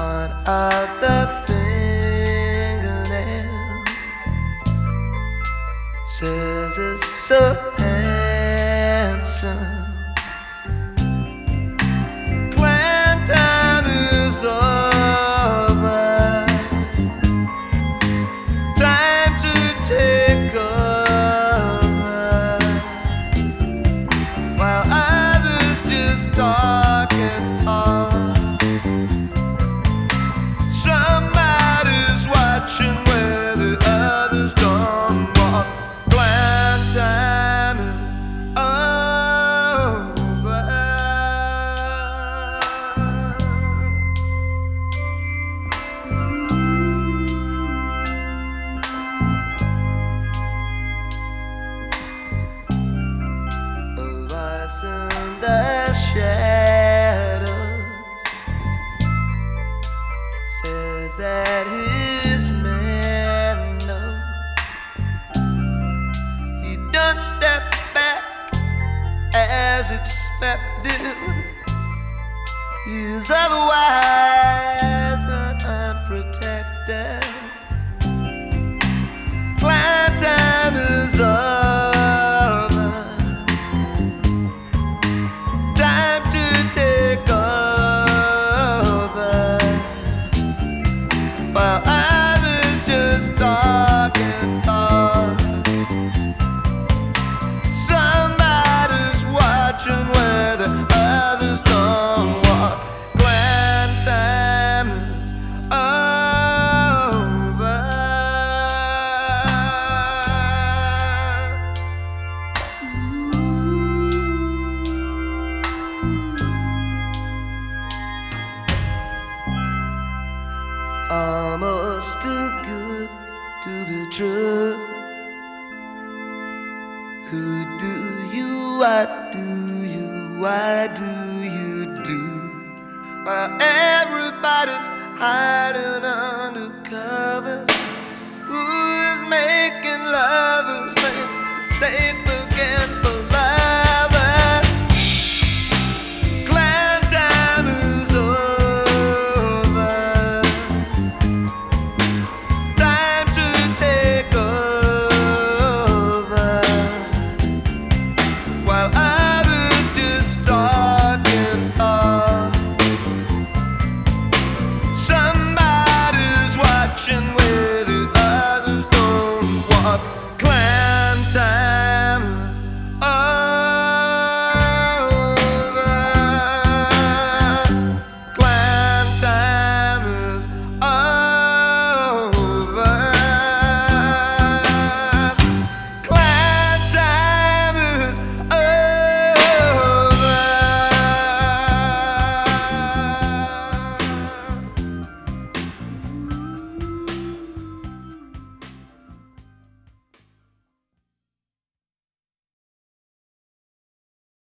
upon of the fingernail. Says it's so He's otherwise unprotected. Time is over. Time to take over. Others almost too good to be true. Who do you, what do you, why do you do? While everybody's hiding under covers, who is making lovers safe God.